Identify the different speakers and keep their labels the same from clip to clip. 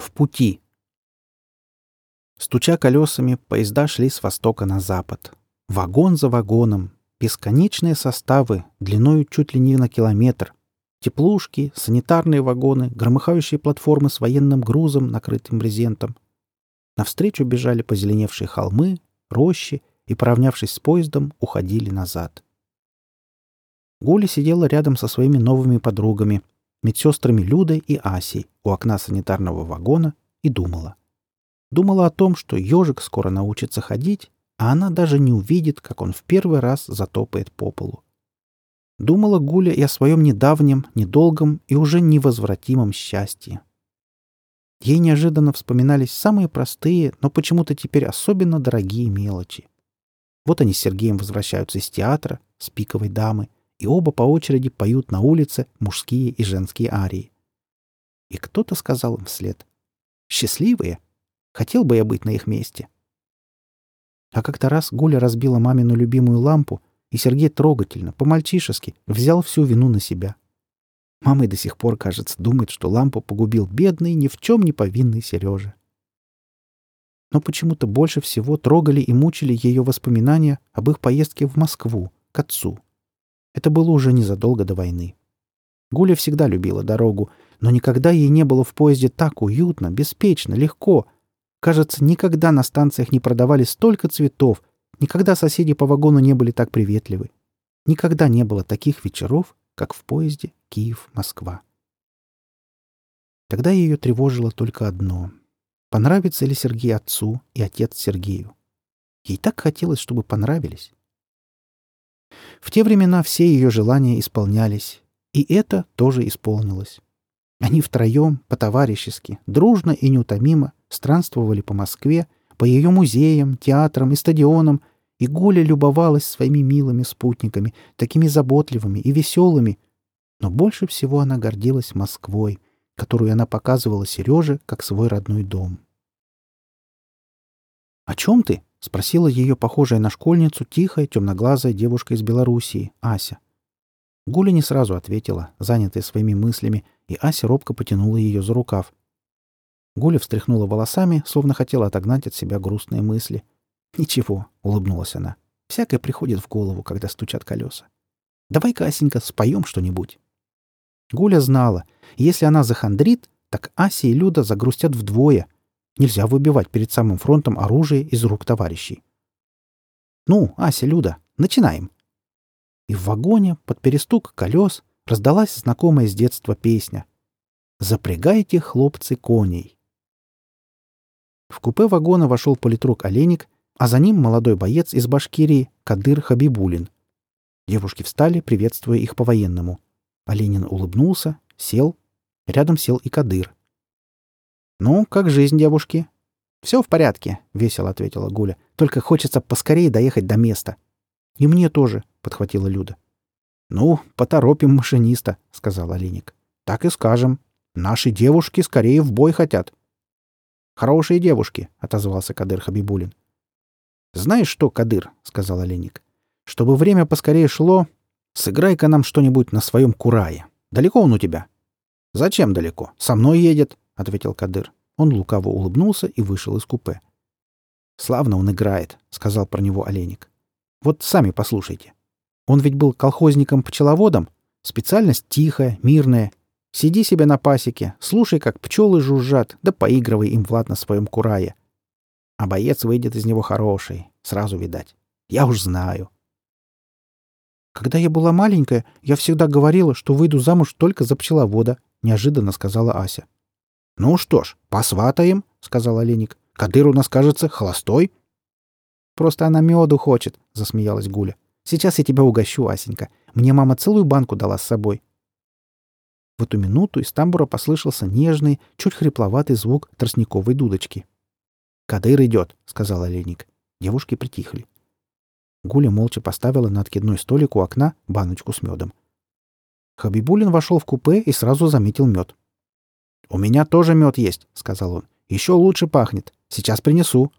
Speaker 1: В пути. Стуча колесами, поезда шли с востока на запад. Вагон за вагоном. Бесконечные составы, длиною чуть ли не на километр. Теплушки, санитарные вагоны, громыхающие платформы с военным грузом, накрытым брезентом. Навстречу бежали позеленевшие холмы, рощи и, поравнявшись с поездом, уходили назад. Гуля сидела рядом со своими новыми подругами, медсестрами Людой и Асей, у окна санитарного вагона и думала. Думала о том, что ежик скоро научится ходить, а она даже не увидит, как он в первый раз затопает по полу. Думала Гуля и о своем недавнем, недолгом и уже невозвратимом счастье. Ей неожиданно вспоминались самые простые, но почему-то теперь особенно дорогие мелочи. Вот они с Сергеем возвращаются из театра, с пиковой дамы, и оба по очереди поют на улице мужские и женские арии. И кто-то сказал им вслед. «Счастливые! Хотел бы я быть на их месте!» А как-то раз Гуля разбила мамину любимую лампу, и Сергей трогательно, по-мальчишески, взял всю вину на себя. Мама и до сих пор, кажется, думает, что лампу погубил бедный, ни в чем не повинный Сережа. Но почему-то больше всего трогали и мучили ее воспоминания об их поездке в Москву, к отцу. Это было уже незадолго до войны. Гуля всегда любила дорогу, но никогда ей не было в поезде так уютно, беспечно, легко. Кажется, никогда на станциях не продавали столько цветов, никогда соседи по вагону не были так приветливы. Никогда не было таких вечеров, как в поезде Киев-Москва. Тогда ее тревожило только одно. Понравится ли Сергей отцу и отец Сергею? Ей так хотелось, чтобы понравились. В те времена все ее желания исполнялись, и это тоже исполнилось. Они втроем, по-товарищески, дружно и неутомимо странствовали по Москве, по ее музеям, театрам и стадионам, и Гуля любовалась своими милыми спутниками, такими заботливыми и веселыми. Но больше всего она гордилась Москвой, которую она показывала Сереже как свой родной дом. «О чем ты?» — спросила ее похожая на школьницу тихая темноглазая девушка из Белоруссии, Ася. Гуля не сразу ответила, занятая своими мыслями, и Ася робко потянула ее за рукав. Гуля встряхнула волосами, словно хотела отогнать от себя грустные мысли. «Ничего», — улыбнулась она. «Всякое приходит в голову, когда стучат колеса. Давай-ка, Асенька, споем что-нибудь». Гуля знала, если она захандрит, так Ася и Люда загрустят вдвое — Нельзя выбивать перед самым фронтом оружие из рук товарищей. «Ну, Ася, Люда, начинаем!» И в вагоне под перестук колес раздалась знакомая с детства песня «Запрягайте, хлопцы, коней». В купе вагона вошел политрук Олейник, а за ним молодой боец из Башкирии Кадыр Хабибулин. Девушки встали, приветствуя их по-военному. Оленин улыбнулся, сел. Рядом сел и Кадыр. «Ну, как жизнь девушки?» «Все в порядке», — весело ответила Гуля. «Только хочется поскорее доехать до места». «И мне тоже», — подхватила Люда. «Ну, поторопим машиниста», — сказал Олейник. «Так и скажем. Наши девушки скорее в бой хотят». «Хорошие девушки», — отозвался Кадыр Хабибулин. «Знаешь что, Кадыр», — сказал Олейник, — «чтобы время поскорее шло, сыграй-ка нам что-нибудь на своем курае. Далеко он у тебя?» «Зачем далеко? Со мной едет ответил Кадыр. Он лукаво улыбнулся и вышел из купе. «Славно он играет», — сказал про него Олейник. «Вот сами послушайте. Он ведь был колхозником-пчеловодом. Специальность тихая, мирная. Сиди себе на пасеке, слушай, как пчелы жужжат, да поигрывай им Влад на своем курае. А боец выйдет из него хороший, сразу видать. Я уж знаю». «Когда я была маленькая, я всегда говорила, что выйду замуж только за пчеловода», — неожиданно сказала Ася. «Ну что ж, посватаем», — сказал Олейник. «Кадыр у нас, кажется, холостой». «Просто она меду хочет», — засмеялась Гуля. «Сейчас я тебя угощу, Асенька. Мне мама целую банку дала с собой». В эту минуту из тамбура послышался нежный, чуть хрипловатый звук тростниковой дудочки. «Кадыр идет», — сказал Олейник. Девушки притихли. Гуля молча поставила на откидной столик у окна баночку с медом. Хабибулин вошел в купе и сразу заметил мед. «У меня тоже мед есть», — сказал он. «Еще лучше пахнет. Сейчас принесу».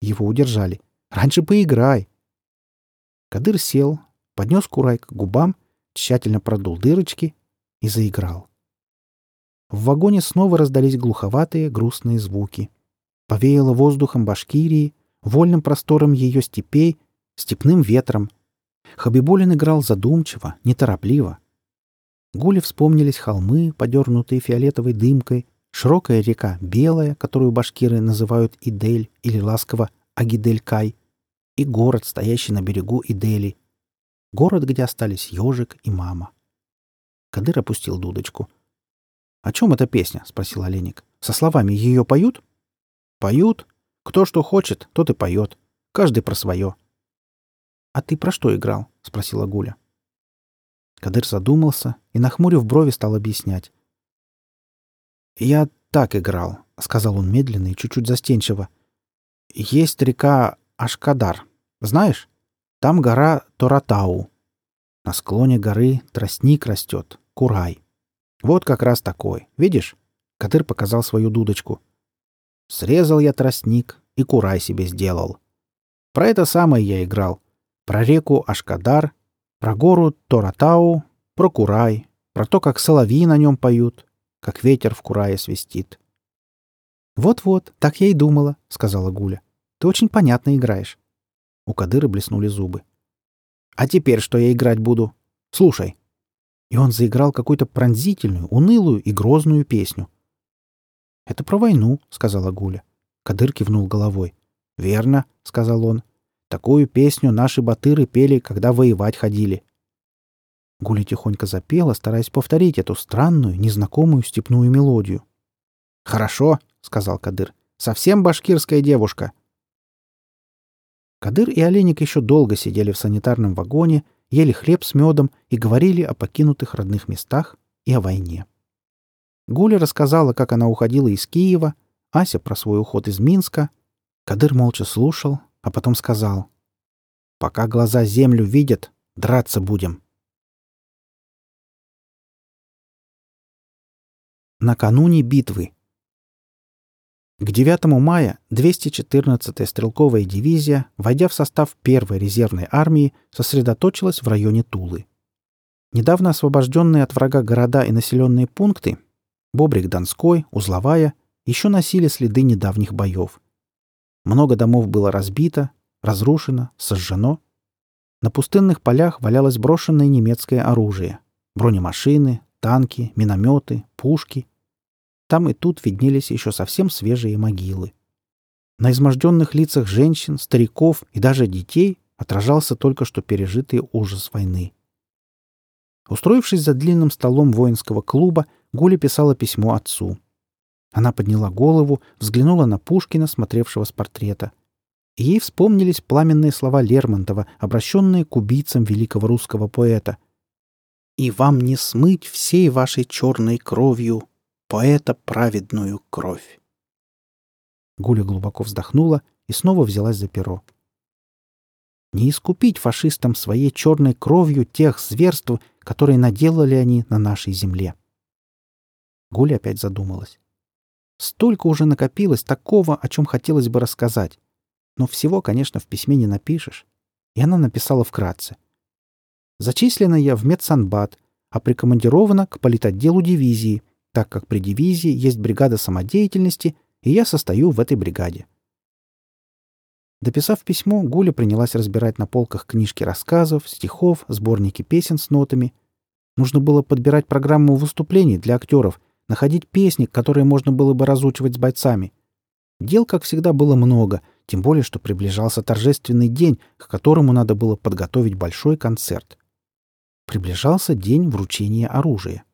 Speaker 1: Его удержали. «Раньше поиграй». Кадыр сел, поднес курай к губам, тщательно продул дырочки и заиграл. в вагоне снова раздались глуховатые грустные звуки. Повеяло воздухом Башкирии, вольным простором ее степей, степным ветром. Хабибулин играл задумчиво, неторопливо. Гуле вспомнились холмы, подернутые фиолетовой дымкой, широкая река Белая, которую башкиры называют Идель или ласково Агидель-Кай, и город, стоящий на берегу Идели. Город, где остались ежик и мама. Кадыр опустил дудочку. «О чем эта песня?» — спросил Оленик. «Со словами ее поют?» «Поют. Кто что хочет, тот и поет. Каждый про свое». «А ты про что играл?» — спросила Гуля. Кадыр задумался и, нахмурив брови, стал объяснять. «Я так играл», — сказал он медленно и чуть-чуть застенчиво. «Есть река Ашкадар. Знаешь? Там гора Торатау. На склоне горы тростник растет, курай. Вот как раз такой. Видишь? Кадыр показал свою дудочку. Срезал я тростник и курай себе сделал. Про это самое я играл. Про реку Ашкадар, про гору Торатау, про курай, про то, как соловьи на нем поют, как ветер в курае свистит. «Вот-вот, так я и думала», — сказала Гуля. «Ты очень понятно играешь». У Кадыра блеснули зубы. «А теперь что я играть буду? Слушай, и он заиграл какую-то пронзительную, унылую и грозную песню. «Это про войну», — сказала Гуля. Кадыр кивнул головой. «Верно», — сказал он. «Такую песню наши батыры пели, когда воевать ходили». Гуля тихонько запела, стараясь повторить эту странную, незнакомую степную мелодию. «Хорошо», — сказал Кадыр. «Совсем башкирская девушка». Кадыр и Оленик еще долго сидели в санитарном вагоне, ели хлеб с медом и говорили о покинутых родных местах и о войне. Гуля рассказала, как она уходила из Киева, Ася про свой уход из Минска. Кадыр молча слушал, а потом сказал, «Пока глаза землю видят, драться будем». Накануне битвы к 9 мая 214-я стрелковая дивизия, войдя в состав первой резервной армии, сосредоточилась в районе Тулы. Недавно освобожденные от врага города и населенные пункты Бобрик Донской, Узловая еще носили следы недавних боев. Много домов было разбито, разрушено, сожжено. На пустынных полях валялось брошенное немецкое оружие. Бронемашины, танки, минометы, пушки — там и тут виднелись еще совсем свежие могилы. На изможденных лицах женщин, стариков и даже детей отражался только что пережитый ужас войны. Устроившись за длинным столом воинского клуба, Гуля писала письмо отцу. Она подняла голову, взглянула на Пушкина, смотревшего с портрета. И ей вспомнились пламенные слова Лермонтова, обращенные к убийцам великого русского поэта. «И вам не смыть всей вашей черной кровью поэта праведную кровь. Гуля глубоко вздохнула и снова взялась за перо. Не искупить фашистам своей черной кровью тех зверств, которые наделали они на нашей земле. Гуля опять задумалась. Столько уже накопилось такого, о чем хотелось бы рассказать. Но всего, конечно, в письме не напишешь. И она написала вкратце. Зачислена я в медсанбат, а прикомандирована к политотделу дивизии — так как при дивизии есть бригада самодеятельности, и я состою в этой бригаде. Дописав письмо, Гуля принялась разбирать на полках книжки рассказов, стихов, сборники песен с нотами. Нужно было подбирать программу выступлений для актеров, находить песни, которые можно было бы разучивать с бойцами. Дел, как всегда, было много, тем более, что приближался торжественный день, к которому надо было подготовить большой концерт. Приближался день вручения оружия.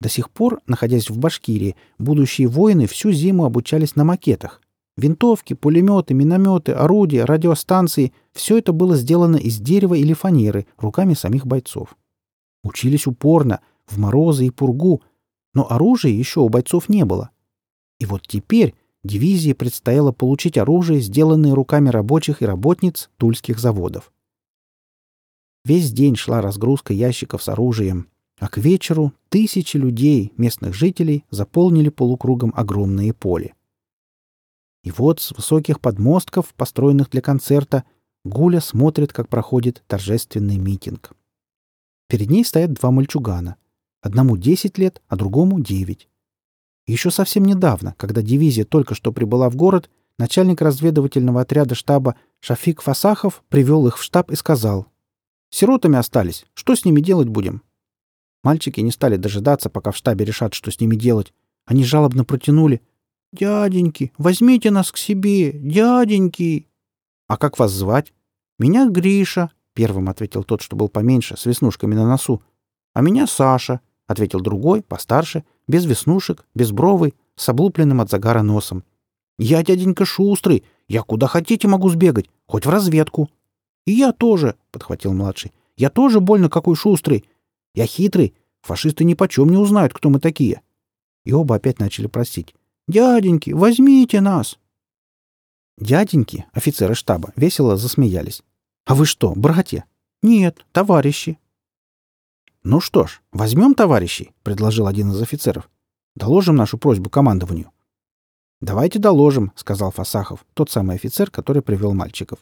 Speaker 1: До сих пор, находясь в Башкирии, будущие воины всю зиму обучались на макетах. Винтовки, пулеметы, минометы, орудия, радиостанции — все это было сделано из дерева или фанеры руками самих бойцов. Учились упорно, в морозы и пургу, но оружия еще у бойцов не было. И вот теперь дивизии предстояло получить оружие, сделанное руками рабочих и работниц тульских заводов. Весь день шла разгрузка ящиков с оружием, а к вечеру тысячи людей, местных жителей, заполнили полукругом огромное поле. И вот с высоких подмостков, построенных для концерта, Гуля смотрит, как проходит торжественный митинг. Перед ней стоят два мальчугана. Одному 10 лет, а другому 9. Еще совсем недавно, когда дивизия только что прибыла в город, начальник разведывательного отряда штаба Шафик Фасахов привел их в штаб и сказал, «Сиротами остались. Что с ними делать будем?» Мальчики не стали дожидаться, пока в штабе решат, что с ними делать. Они жалобно протянули. «Дяденьки, возьмите нас к себе! Дяденьки!» «А как вас звать?» «Меня Гриша», — первым ответил тот, что был поменьше, с веснушками на носу. «А меня Саша», — ответил другой, постарше, без веснушек, без бровой, с облупленным от загара носом. «Я дяденька шустрый. Я куда хотите могу сбегать, хоть в разведку». «И я тоже», — подхватил младший. «Я тоже больно какой шустрый. Я хитрый. Фашисты ни почем не узнают, кто мы такие». И оба опять начали просить. «Дяденьки, возьмите нас!» Дяденьки, офицеры штаба, весело засмеялись. «А вы что, братья?» «Нет, товарищи». «Ну что ж, возьмем товарищей», — предложил один из офицеров. «Доложим нашу просьбу командованию». «Давайте доложим», — сказал Фасахов, тот самый офицер, который привел мальчиков.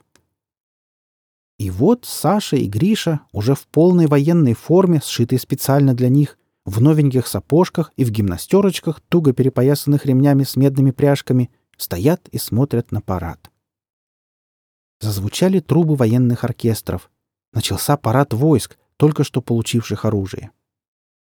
Speaker 1: И вот Саша и Гриша уже в полной военной форме, сшитой специально для них, в новеньких сапожках и в гимнастерочках, туго перепоясанных ремнями с медными пряжками, стоят и смотрят на парад. Зазвучали трубы военных оркестров. Начался парад войск, только что получивших оружие.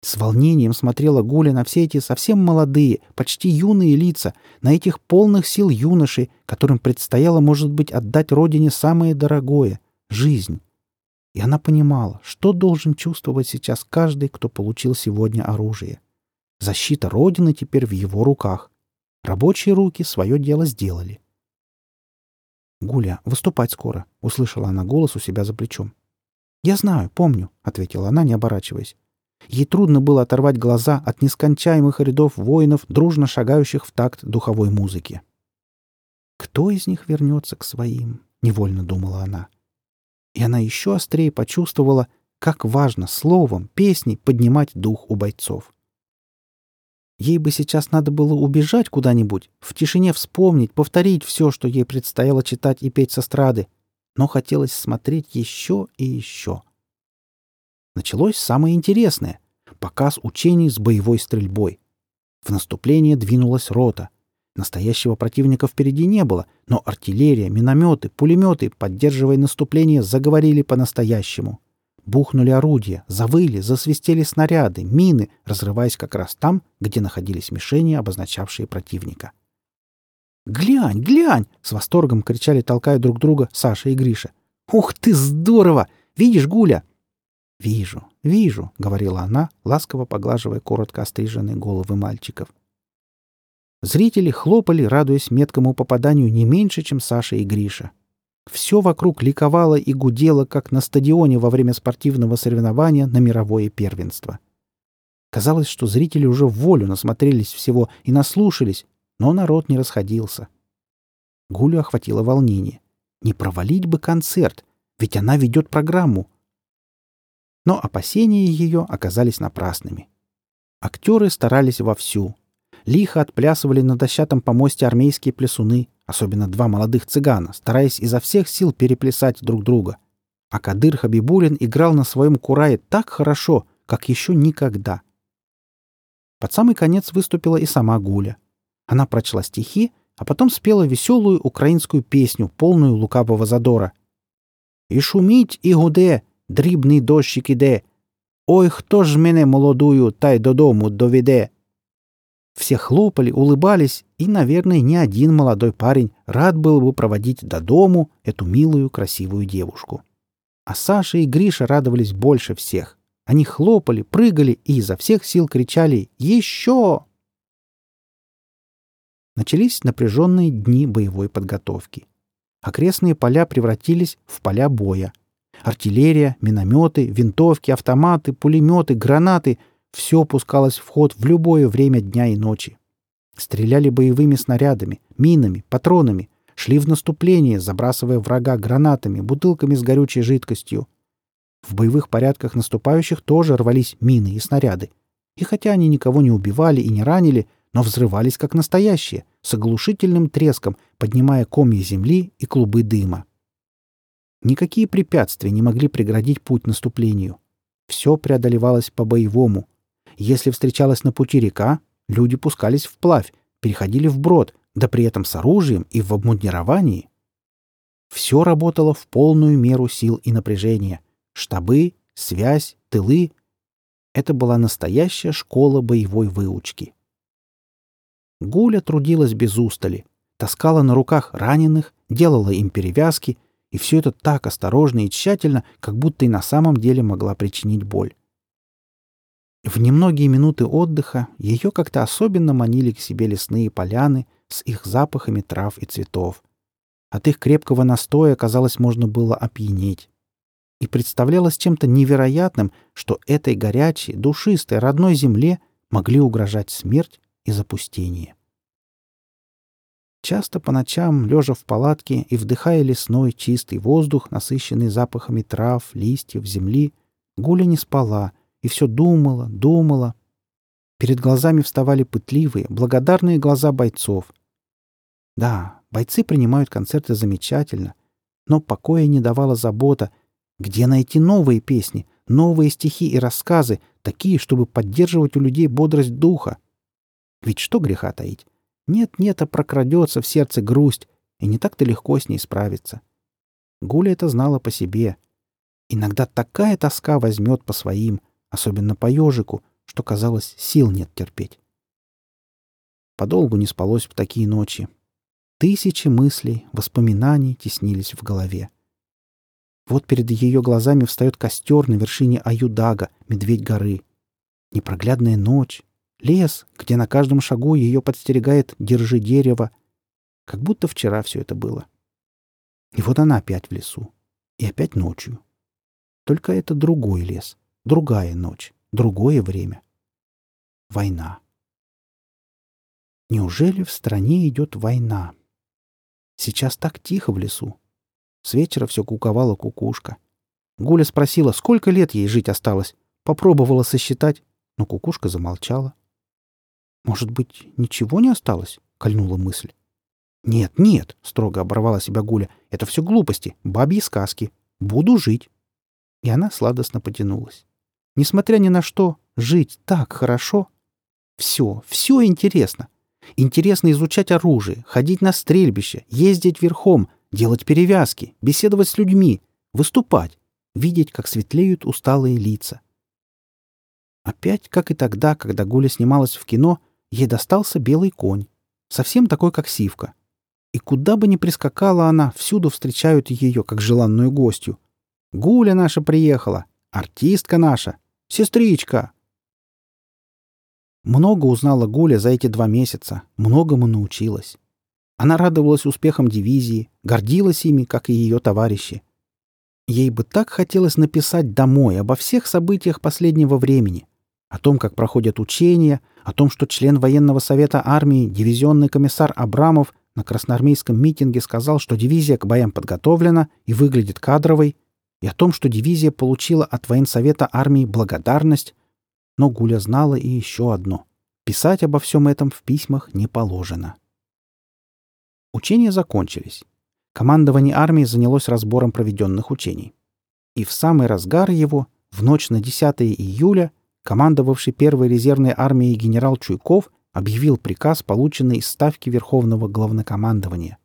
Speaker 1: С волнением смотрела Гуля на все эти совсем молодые, почти юные лица, на этих полных сил юношей, которым предстояло, может быть, отдать родине самое дорогое — жизнь. И она понимала, что должен чувствовать сейчас каждый, кто получил сегодня оружие. Защита Родины теперь в его руках. Рабочие руки свое дело сделали. «Гуля, выступать скоро», — услышала она голос у себя за плечом. «Я знаю, помню», — ответила она, не оборачиваясь. Ей трудно было оторвать глаза от нескончаемых рядов воинов, дружно шагающих в такт духовой музыки. «Кто из них вернется к своим?» — невольно думала она и она еще острее почувствовала, как важно словом, песней поднимать дух у бойцов. Ей бы сейчас надо было убежать куда-нибудь, в тишине вспомнить, повторить все, что ей предстояло читать и петь со страды, но хотелось смотреть еще и еще. Началось самое интересное — показ учений с боевой стрельбой. В наступление двинулась рота — Настоящего противника впереди не было, но артиллерия, минометы, пулеметы, поддерживая наступление, заговорили по-настоящему. Бухнули орудия, завыли, засвистели снаряды, мины, разрываясь как раз там, где находились мишени, обозначавшие противника. «Глянь, глянь!» — с восторгом кричали, толкая друг друга Саша и Гриша. «Ух ты, здорово! Видишь, Гуля?» «Вижу, вижу», — говорила она, ласково поглаживая коротко остриженные головы мальчиков. Зрители хлопали, радуясь меткому попаданию не меньше, чем Саша и Гриша. Все вокруг ликовало и гудело, как на стадионе во время спортивного соревнования на мировое первенство. Казалось, что зрители уже волю насмотрелись всего и наслушались, но народ не расходился. Гулю охватило волнение. Не провалить бы концерт, ведь она ведет программу. Но опасения ее оказались напрасными. Актеры старались вовсю, Лихо отплясывали на дощатом помосте армейские плясуны, особенно два молодых цыгана, стараясь изо всех сил переплясать друг друга. А Кадыр Хабибулин играл на своем курае так хорошо, как еще никогда. Под самый конец выступила и сама Гуля. Она прочла стихи, а потом спела веселую украинскую песню, полную лукавого задора. «И шумить, і гуде, дрібний дощик іде. Ой, хто ж мене молодую та й додому доведе?» Все хлопали, улыбались, и, наверное, ни один молодой парень рад был бы проводить до дому эту милую, красивую девушку. А Саша и Гриша радовались больше всех. Они хлопали, прыгали и изо всех сил кричали «Еще!». Начались напряженные дни боевой подготовки. Окрестные поля превратились в поля боя. Артиллерия, минометы, винтовки, автоматы, пулеметы, гранаты все пускалось в ход в любое время дня и ночи. Стреляли боевыми снарядами, минами, патронами, шли в наступление, забрасывая врага гранатами, бутылками с горючей жидкостью. В боевых порядках наступающих тоже рвались мины и снаряды. И хотя они никого не убивали и не ранили, но взрывались как настоящие, с оглушительным треском, поднимая комья земли и клубы дыма. Никакие препятствия не могли преградить путь наступлению. Все преодолевалось по-боевому, Если встречалась на пути река, люди пускались вплавь, переходили вброд, да при этом с оружием и в обмундировании. Все работало в полную меру сил и напряжения. Штабы, связь, тылы. Это была настоящая школа боевой выучки. Гуля трудилась без устали, таскала на руках раненых, делала им перевязки, и все это так осторожно и тщательно, как будто и на самом деле могла причинить боль. В немногие минуты отдыха ее как-то особенно манили к себе лесные поляны с их запахами трав и цветов. От их крепкого настоя, казалось, можно было опьянеть. И представлялось чем-то невероятным, что этой горячей, душистой, родной земле могли угрожать смерть и запустение. Часто по ночам, лежа в палатке и вдыхая лесной чистый воздух, насыщенный запахами трав, листьев, земли, Гуля не спала и все думала, думала. Перед глазами вставали пытливые, благодарные глаза бойцов. Да, бойцы принимают концерты замечательно, но покоя не давала забота, где найти новые песни, новые стихи и рассказы, такие, чтобы поддерживать у людей бодрость духа. Ведь что греха таить? Нет-нет, а прокрадется в сердце грусть, и не так-то легко с ней справиться. Гуля это знала по себе. Иногда такая тоска возьмет по своим, особенно по ежику, что, казалось, сил нет терпеть. Подолгу не спалось в такие ночи. Тысячи мыслей, воспоминаний теснились в голове. Вот перед ее глазами встает костер на вершине Аюдага, Медведь горы. Непроглядная ночь, лес, где на каждом шагу ее подстерегает «держи дерево». Как будто вчера все это было. И вот она опять в лесу. И опять ночью. Только это другой лес. Другая ночь, другое время. Война. Неужели в стране идет война? Сейчас так тихо в лесу. С вечера все куковала кукушка. Гуля спросила, сколько лет ей жить осталось. Попробовала сосчитать, но кукушка замолчала. «Может быть, ничего не осталось?» — кольнула мысль. «Нет, нет», — строго оборвала себя Гуля, — «это все глупости, бабьи сказки. Буду жить». И она сладостно потянулась. Несмотря ни на что, жить так хорошо. Все, все интересно. Интересно изучать оружие, ходить на стрельбище, ездить верхом, делать перевязки, беседовать с людьми, выступать, видеть, как светлеют усталые лица. Опять, как и тогда, когда Гуля снималась в кино, ей достался белый конь, совсем такой, как Сивка. И куда бы ни прискакала она, всюду встречают ее, как желанную гостью. «Гуля наша приехала! Артистка наша! Сестричка!» Много узнала Гуля за эти два месяца, многому научилась. Она радовалась успехам дивизии, гордилась ими, как и ее товарищи. Ей бы так хотелось написать домой обо всех событиях последнего времени, о том, как проходят учения, о том, что член военного совета армии, дивизионный комиссар Абрамов на красноармейском митинге сказал, что дивизия к боям подготовлена и выглядит кадровой, и о том, что дивизия получила от военсовета армии благодарность, но Гуля знала и еще одно. Писать обо всем этом в письмах не положено. Учения закончились. Командование армии занялось разбором проведенных учений. И в самый разгар его, в ночь на 10 июля, командовавший первой резервной армией генерал Чуйков объявил приказ, полученный из ставки Верховного главнокомандования,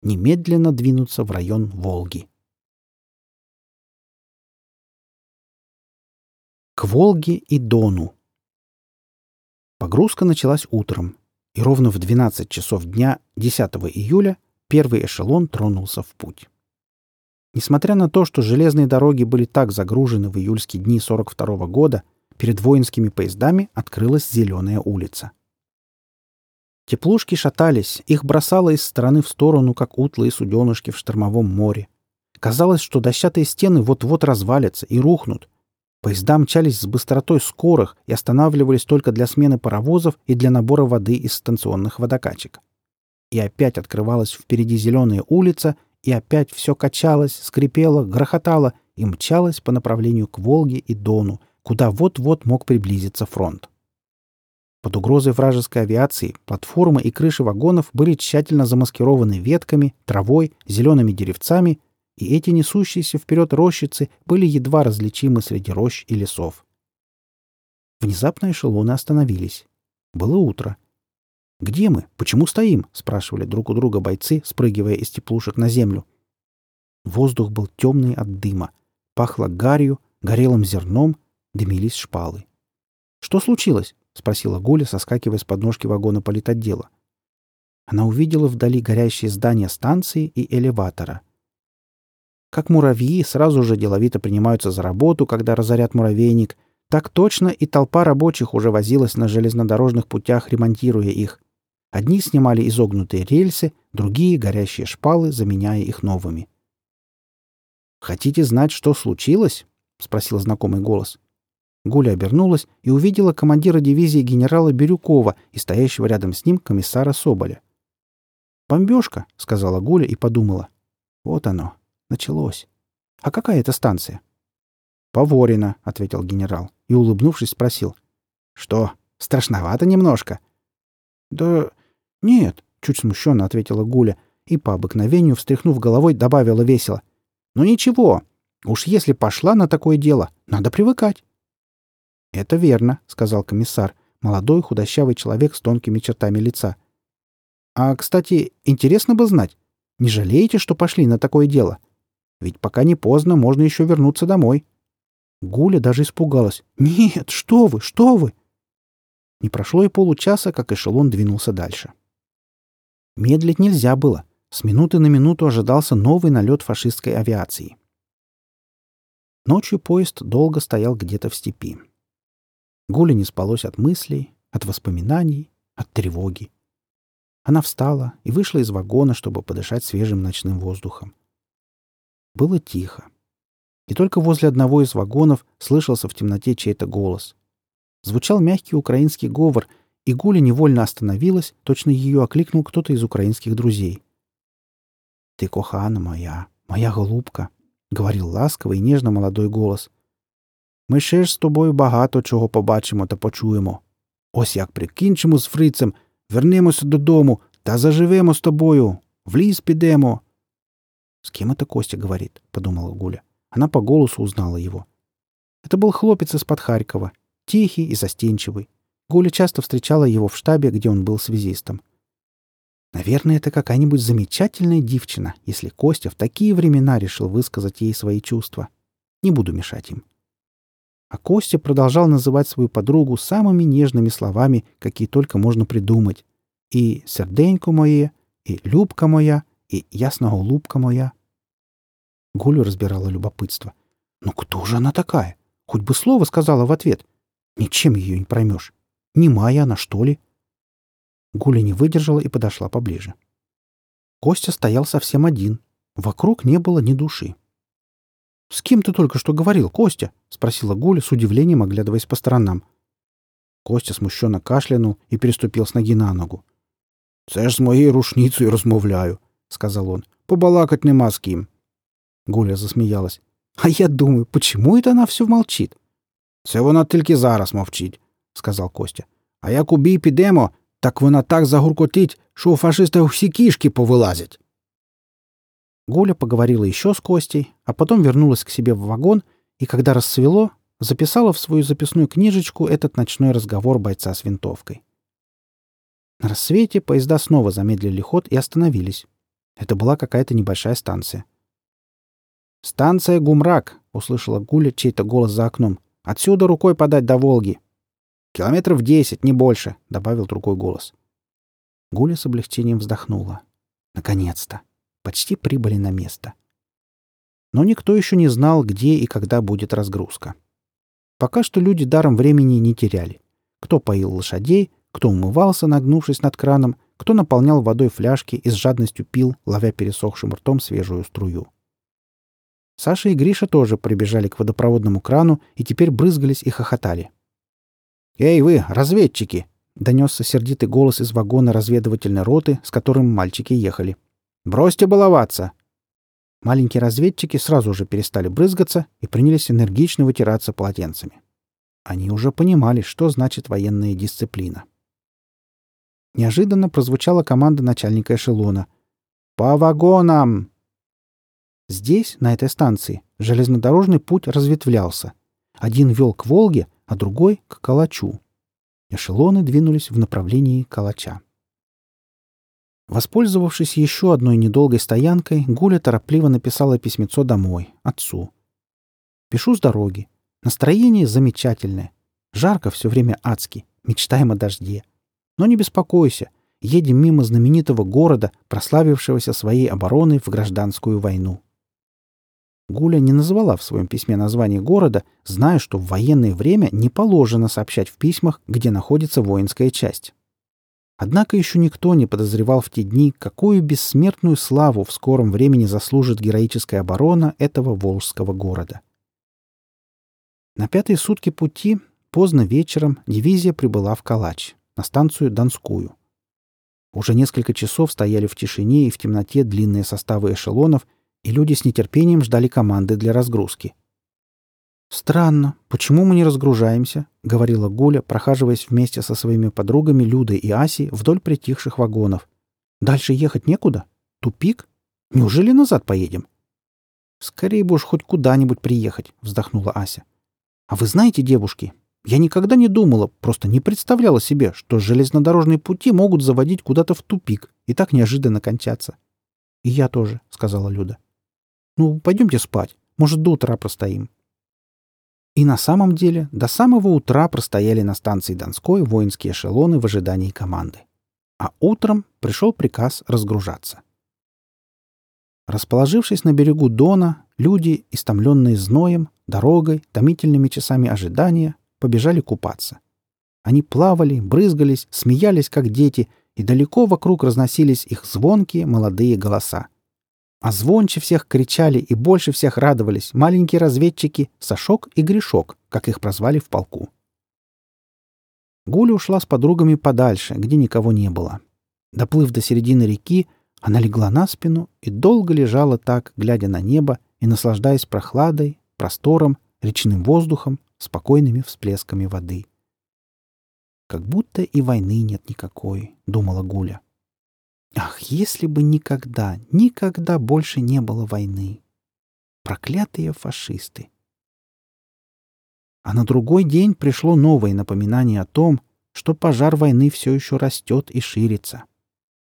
Speaker 1: немедленно двинуться в район Волги. К Волге и Дону. Погрузка началась утром, и ровно в 12 часов дня 10 июля первый эшелон тронулся в путь. Несмотря на то, что железные дороги были так загружены в июльские дни 42 года, перед воинскими поездами открылась Зеленая улица. Теплушки шатались, их бросало из стороны в сторону, как утлые суденышки в штормовом море. Казалось, что дощатые стены вот-вот развалятся и рухнут, Поезда мчались с быстротой скорых и останавливались только для смены паровозов и для набора воды из станционных водокачек. И опять открывалась впереди зеленая улица, и опять все качалось, скрипело, грохотало и мчалось по направлению к Волге и Дону, куда вот-вот мог приблизиться фронт. Под угрозой вражеской авиации платформы и крыши вагонов были тщательно замаскированы ветками, травой, зелеными деревцами и эти несущиеся вперед рощицы были едва различимы среди рощ и лесов. Внезапно эшелоны остановились. Было утро. «Где мы? Почему стоим?» — спрашивали друг у друга бойцы, спрыгивая из теплушек на землю. Воздух был темный от дыма. Пахло гарью, горелым зерном, дымились шпалы. «Что случилось?» — спросила Гуля, соскакивая с подножки вагона политотдела. Она увидела вдали горящие здания станции и элеватора. Как муравьи сразу же деловито принимаются за работу, когда разорят муравейник, так точно и толпа рабочих уже возилась на железнодорожных путях, ремонтируя их. Одни снимали изогнутые рельсы, другие — горящие шпалы, заменяя их новыми. «Хотите знать, что случилось?» — спросил знакомый голос. Гуля обернулась и увидела командира дивизии генерала Бирюкова и стоящего рядом с ним комиссара Соболя. «Бомбежка», — сказала Гуля и подумала. «Вот оно. Началось. А какая это станция?» «Поворина», — ответил генерал и, улыбнувшись, спросил. «Что, страшновато немножко?» «Да «Нет», — чуть смущенно ответила Гуля и по обыкновению, встряхнув головой, добавила весело. «Ну ничего, уж если пошла на такое дело, надо привыкать». «Это верно», — сказал комиссар, молодой худощавый человек с тонкими чертами лица. «А, кстати, интересно бы знать, не жалеете, что пошли на такое дело? Ведь пока не поздно, можно еще вернуться домой». Гуля даже испугалась. «Нет, что вы, что вы!» Не прошло и получаса, как эшелон двинулся дальше. Медлить нельзя было. С минуты на минуту ожидался новый налет фашистской авиации. Ночью поезд долго стоял где-то в степи. Гуле не спалось от мыслей, от воспоминаний, от тревоги. Она встала и вышла из вагона, чтобы подышать свежим ночным воздухом. Было тихо. И только возле одного из вагонов слышался в темноте чей-то голос. Звучал мягкий украинский говор, и Гуля невольно остановилась, точно ее окликнул кто-то из украинских друзей. «Ты кохана моя, моя голубка», — говорил ласковий і нежно молодой голос. Ми ще ж з тобою багато чого побачимо та почуємо. Ось як прикінчимо з фрицем, вернемося додому та заживемо з тобою, в ліс підемо. «С кем это Костя говорит?» — подумала Гуля. Она по голосу узнала его. Это был хлопец из-под Харькова, тихий и застенчивый. Гуля часто встречала его в штабе, где он был связистом. Наверное, это какая-нибудь замечательная девчина, если Костя в такие времена решил высказать ей свои чувства. Не буду мешать им. А Костя продолжал называть свою подругу самыми нежными словами, какие только можно придумать. И «серденько мое», и «любка моя», и «ясноголубка моя». Гулю разбирала любопытство. «Ну кто же она такая? Хоть бы слово сказала в ответ. Ничем ее не проймешь. Немая она, что ли?» Гуля не выдержала и подошла поближе. Костя стоял совсем один. Вокруг не было ни души. «С кем ты только что говорил, Костя?» — спросила Гуля с удивлением, оглядываясь по сторонам. Костя смущенно кашлянул и переступил с ноги на ногу. «Це ж з моєю рушницею розмовляю», — сказал он. «Побалакать нема с ким». Гуля засмеялась. «А я думаю, почему это она все молчит?» «Це вона тільки зараз мовчить», — сказал Костя. «А як у бій підемо, так вона так загуркотить, що у фашиста всі кишки повилазять». Гуля поговорила еще с Костей, а потом вернулась к себе в вагон и, когда рассвело, записала в свою записную книжечку этот ночной разговор бойца с винтовкой. На рассвете поезда снова замедлили ход и остановились. Это была какая-то небольшая станция. «Станция Гумрак!» — услышала Гуля чей-то голос за окном. «Отсюда рукой подать до Волги!» «Километров десять, не больше!» — добавил другой голос. Гуля с облегчением вздохнула. «Наконец-то!» Почти прибыли на место. Но никто еще не знал, где и когда будет разгрузка. Пока что люди даром времени не теряли. Кто поил лошадей, кто умывался, нагнувшись над краном, кто наполнял водой фляжки и с жадностью пил, ловя пересохшим ртом свежую струю. Саша и Гриша тоже прибежали к водопроводному крану и теперь брызгались и хохотали. «Эй вы, разведчики!» — донесся сердитый голос из вагона разведывательной роты, с которым мальчики ехали. Бросьте баловаться!» Маленькие разведчики сразу же перестали брызгаться и принялись энергично вытираться полотенцами. Они уже понимали, что значит военная дисциплина. Неожиданно прозвучала команда начальника эшелона. «По вагонам!» Здесь, на этой станции, железнодорожный путь разветвлялся. Один вел к Волге, а другой — к Калачу. Эшелоны двинулись в направлении Калача. Воспользовавшись еще одной недолгой стоянкой, Гуля торопливо написала письмецо домой, отцу. «Пишу с дороги. Настроение замечательное. Жарко все время адски. Мечтаем о дожде. Но не беспокойся. Едем мимо знаменитого города, прославившегося своей обороной в гражданскую войну. Гуля не называла в своем письме название города, зная, что в военное время не положено сообщать в письмах, где находится воинская часть. Однако еще никто не подозревал в те дни, какую бессмертную славу в скором времени заслужит героическая оборона этого волжского города. На пятые сутки пути, поздно вечером, дивизия прибыла в Калач, на станцию Донскую. Уже несколько часов стояли в тишине и в темноте длинные составы эшелонов — и люди с нетерпением ждали команды для разгрузки. «Странно, почему мы не разгружаемся?» — говорила Гуля, прохаживаясь вместе со своими подругами Людой и Асей вдоль притихших вагонов. «Дальше ехать некуда? Тупик? Неужели назад поедем?» «Скорее бы уж хоть куда-нибудь приехать», — вздохнула Ася. «А вы знаете, девушки, я никогда не думала, просто не представляла себе, что железнодорожные пути могут заводить куда-то в тупик и так неожиданно кончаться». «И я тоже», — сказала Люда. Ну, пойдемте спать. Может, до утра простоим. И на самом деле до самого утра простояли на станции Донской воинские эшелоны в ожидании команды. А утром пришел приказ разгружаться. Расположившись на берегу Дона, люди, истомленные зноем, дорогой, томительными часами ожидания, побежали купаться. Они плавали, брызгались, смеялись, как дети, и далеко вокруг разносились их звонкие молодые голоса — а звонче всех кричали и больше всех радовались маленькие разведчики Сашок и Гришок, как их прозвали в полку. Гуля ушла с подругами подальше, где никого не было. Доплыв до середины реки, она легла на спину и долго лежала так, глядя на небо и наслаждаясь прохладой, простором, речным воздухом, спокойными всплесками воды. «Как будто и войны нет никакой», — думала Гуля. — Ах, если бы никогда, никогда больше не было войны. Проклятые фашисты. А на другой день пришло новое напоминание о том, что пожар войны все еще растет и ширится.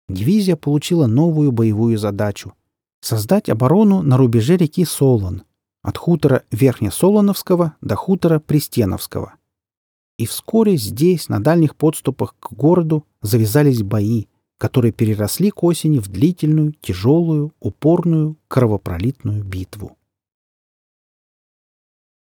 Speaker 1: Дивизия получила новую боевую задачу — создать оборону на рубеже реки Солон, от хутора Верхнесолоновского до хутора Пристеновского. И вскоре здесь, на дальних подступах к городу, завязались бои — которые переросли к осени в длительную, тяжелую, упорную, кровопролитную битву.